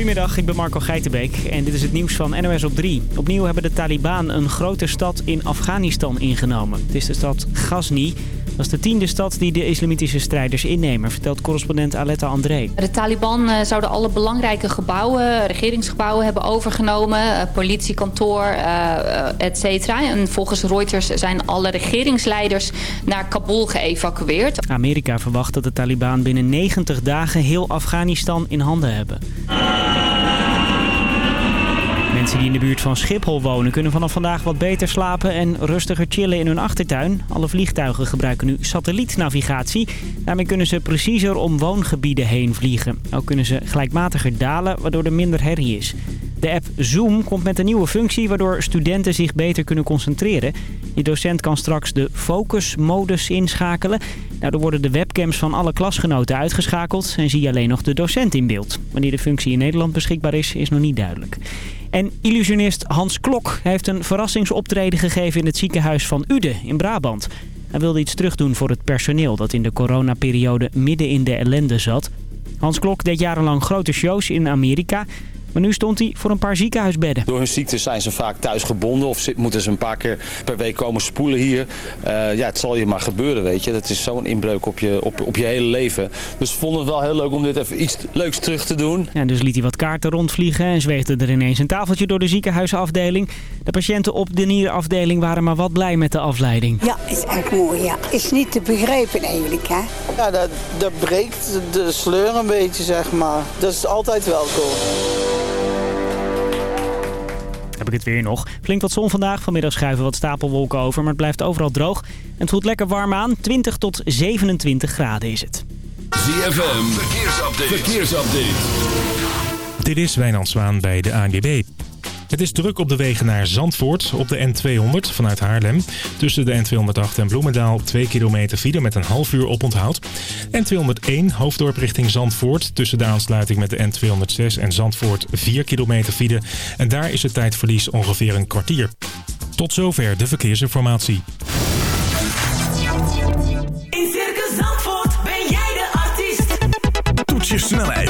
Goedemiddag, ik ben Marco Geitenbeek en dit is het nieuws van NOS op 3. Opnieuw hebben de Taliban een grote stad in Afghanistan ingenomen. Het is de stad Ghazni. Dat is de tiende stad die de islamitische strijders innemen, vertelt correspondent Aletta André. De Taliban eh, zouden alle belangrijke gebouwen, regeringsgebouwen hebben overgenomen. eh, Politiekantoor, eh, et cetera. En volgens Reuters zijn alle regeringsleiders naar Kabul geëvacueerd. Amerika verwacht dat de Taliban binnen 90 dagen heel Afghanistan in handen hebben. Mensen die in de buurt van Schiphol wonen kunnen vanaf vandaag wat beter slapen en rustiger chillen in hun achtertuin. Alle vliegtuigen gebruiken nu satellietnavigatie. Daarmee kunnen ze preciezer om woongebieden heen vliegen. Ook kunnen ze gelijkmatiger dalen, waardoor er minder herrie is. De app Zoom komt met een nieuwe functie waardoor studenten zich beter kunnen concentreren. Je docent kan straks de focus-modus inschakelen. Daardoor worden de webcams van alle klasgenoten uitgeschakeld en zie je alleen nog de docent in beeld. Wanneer de functie in Nederland beschikbaar is, is nog niet duidelijk. En illusionist Hans Klok heeft een verrassingsoptreden gegeven in het ziekenhuis van Uden in Brabant. Hij wilde iets terugdoen voor het personeel dat in de coronaperiode midden in de ellende zat. Hans Klok deed jarenlang grote shows in Amerika. Maar nu stond hij voor een paar ziekenhuisbedden. Door hun ziekte zijn ze vaak thuis gebonden of moeten ze een paar keer per week komen spoelen hier. Eh, ja, het zal je maar gebeuren, weet je. Dat is zo'n inbreuk op je, op, op je hele leven. Dus we vonden het wel heel leuk om dit even iets leuks terug te doen. Ja, dus liet hij wat kaarten rondvliegen en zweefde er ineens een tafeltje door de ziekenhuisafdeling. De patiënten op de nierafdeling waren maar wat blij met de afleiding. Ja, is echt mooi, ja. Is niet te begrijpen eigenlijk, hè. Ja, dat, dat breekt de sleur een beetje, zeg maar. Dat is altijd welkom. Heb ik het weer nog. Flink wat zon vandaag. Vanmiddag schuiven wat stapelwolken over, maar het blijft overal droog. En het voelt lekker warm aan. 20 tot 27 graden is het. ZFM, verkeersupdate. verkeersupdate. Dit is Wijnand Zwaan bij de ANWB. Het is druk op de wegen naar Zandvoort op de N200 vanuit Haarlem. Tussen de N208 en Bloemendaal 2 kilometer file met een half uur oponthoud. N201 hoofddorp richting Zandvoort tussen de aansluiting met de N206 en Zandvoort 4 kilometer file. En daar is het tijdverlies ongeveer een kwartier. Tot zover de verkeersinformatie. In Circus Zandvoort ben jij de artiest. Toets je snelheid,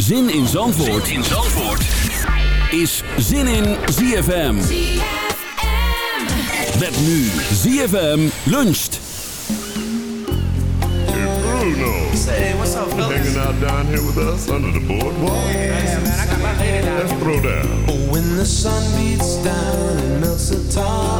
Zin in Zandvoort, in Zandvoort. is Zin in ZFM. Met nu ZFM luncht. Bruno. Hey, what's up, fellas? Hanging out down here with us under the boardwalk. Yeah, man, I got my lady down Let's throw down. When the sun beats down and melts the tar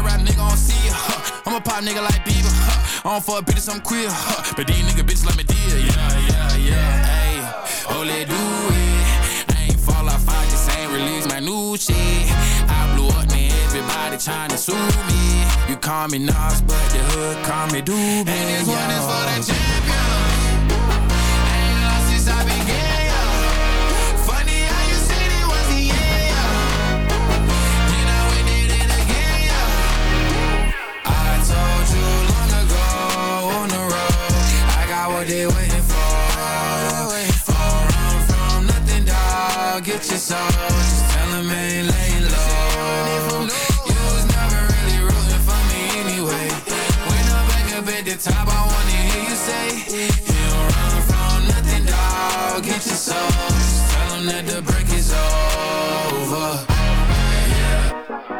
a rap nigga I don't see ya. Huh. I'm a pop nigga like Bieber. Huh. I don't fuck bitches, I'm queer. Huh. But these nigga bitches like me dear. Yeah, yeah, yeah. Hey, oh let do it. I ain't fall off, I just ain't release my new shit. I blew up, man. Everybody tryna sue me. You call me Nas, but the hood call me Doobie. And this one is for the champion. Ain't lost since I began, they waiting for. Don't run from nothing, dog. Get your soul. Just tell them ain't laying low. You was never really rooting for me anyway. When I'm back up at the top, I wanna hear you say, You don't run from nothing, dog. Get your soul. Just tell them that the break is over.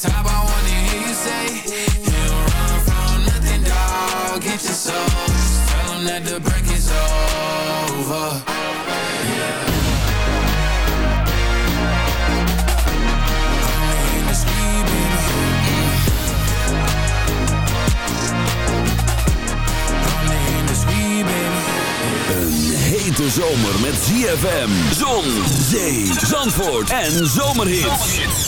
Top, I wanna hear you say, You don't run from nothing, dog. Get your soul. Just tell them that the break is over. Yeah. Hete zomer met ZFM, zon, zee, zandvoort en zomerhits.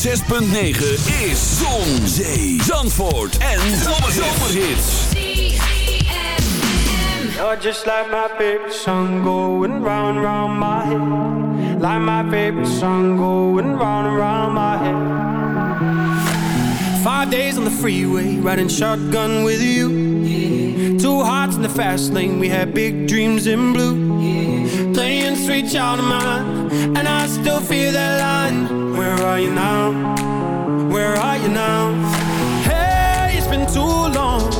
106.9 is Zon, Zee, Zandvoort en Zomerhits. You're just like my favorite song going round round my head. Like my favorite song going round round my head. Five days on the freeway, riding shotgun with you. hearts in the fast lane. We had big dreams in blue. Playing sweet child of mine. And I still feel that line. Where are you now? Where are you now? Hey, it's been too long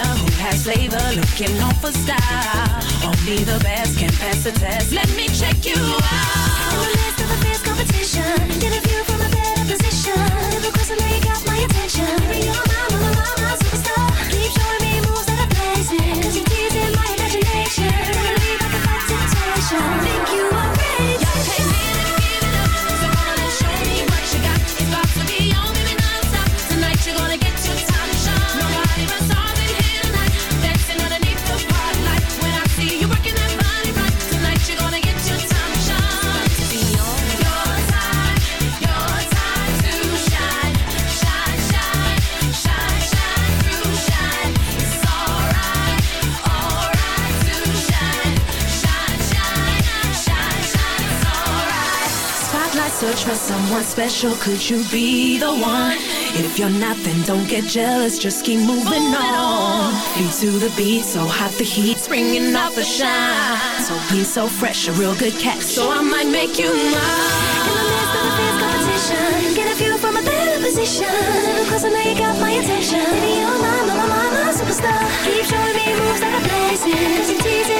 winner who has flavor, looking on for style. Only the best can pass the test. Let me check you out. In the list of a fierce competition, get a view from a better position. Never question got my attention. You're my, my, mama, my superstar. Keep showing. someone special, could you be the one? If you're not, then don't get jealous, just keep moving on. Feet to the beat, so hot the heat's springing off the shine. So clean, so fresh, a real good catch, so I might make you mine. In the midst of a competition, get a view from a better position. Cause I know you got my attention. Baby, you're my, my, my, my, my superstar. Keep showing me moves that are blazing, cause you're teasing.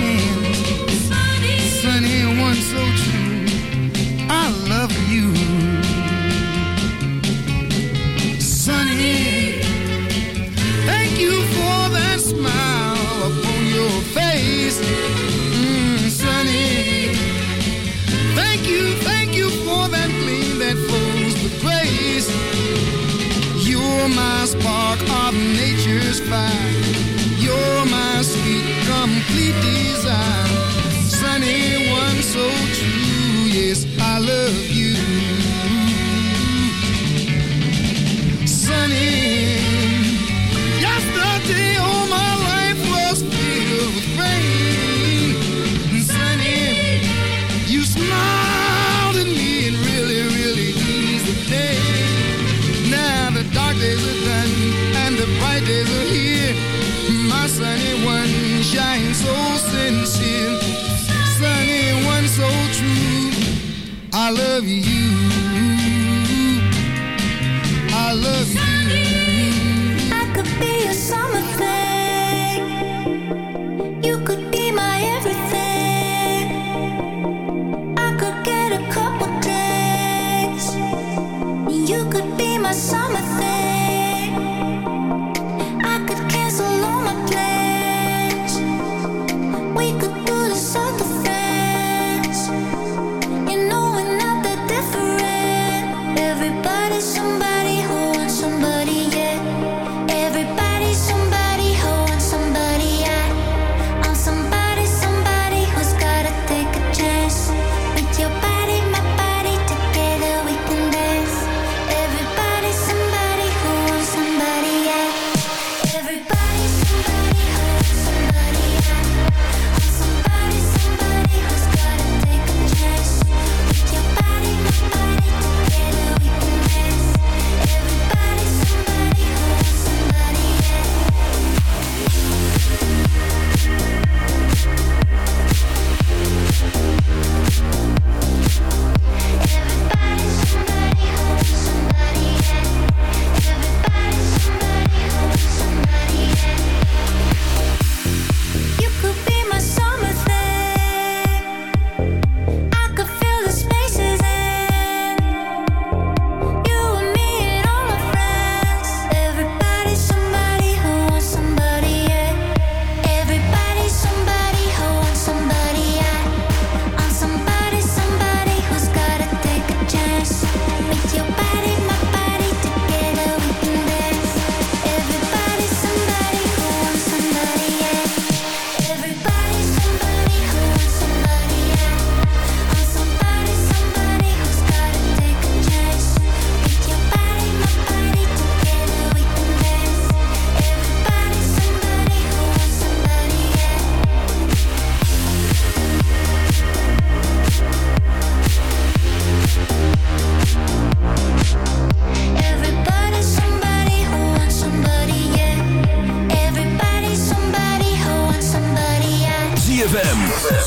Just fine.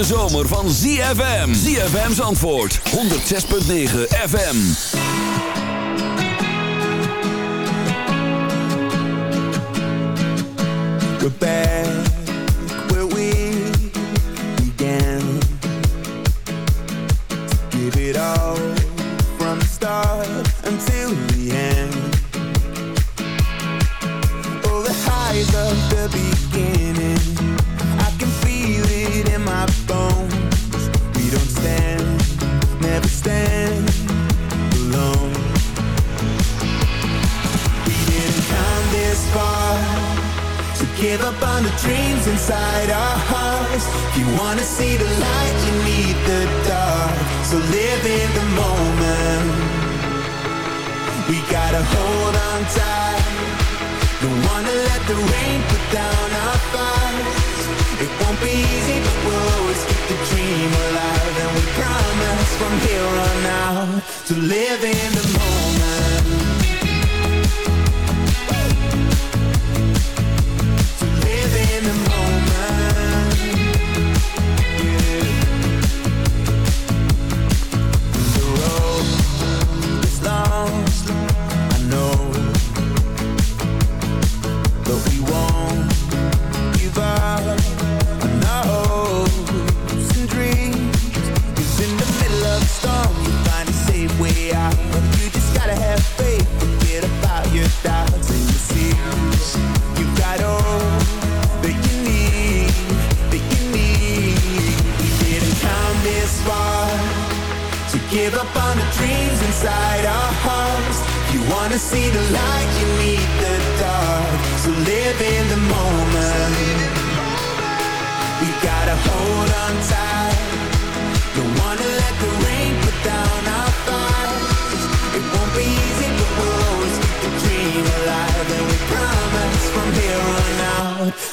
De zomer van ZFM. ZFM's Zandvoort 106.9 FM. You just gotta have faith, forget about your doubts, and you see, you got all that you need, that you need. We didn't come this far to give up on the dreams inside our hearts. You wanna see the light, you need the dark, so live in the moment. We gotta hold on tight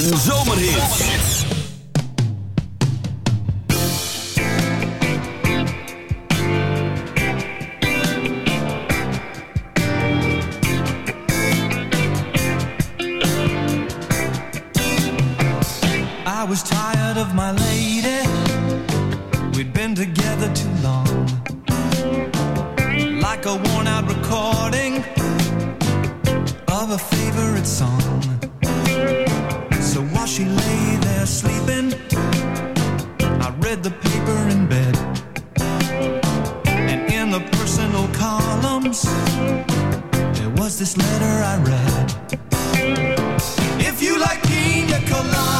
And letter I read. If you like pina coladas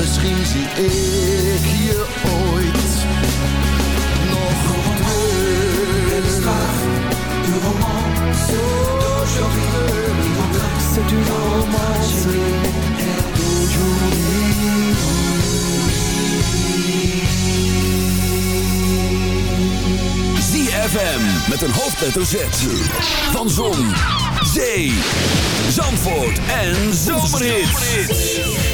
Misschien zie ik je ooit nog terug. Du romance, c'est du romance, ZFM met een hoofdletter Z van Zon, Zee, Zandvoort en Zomerhits.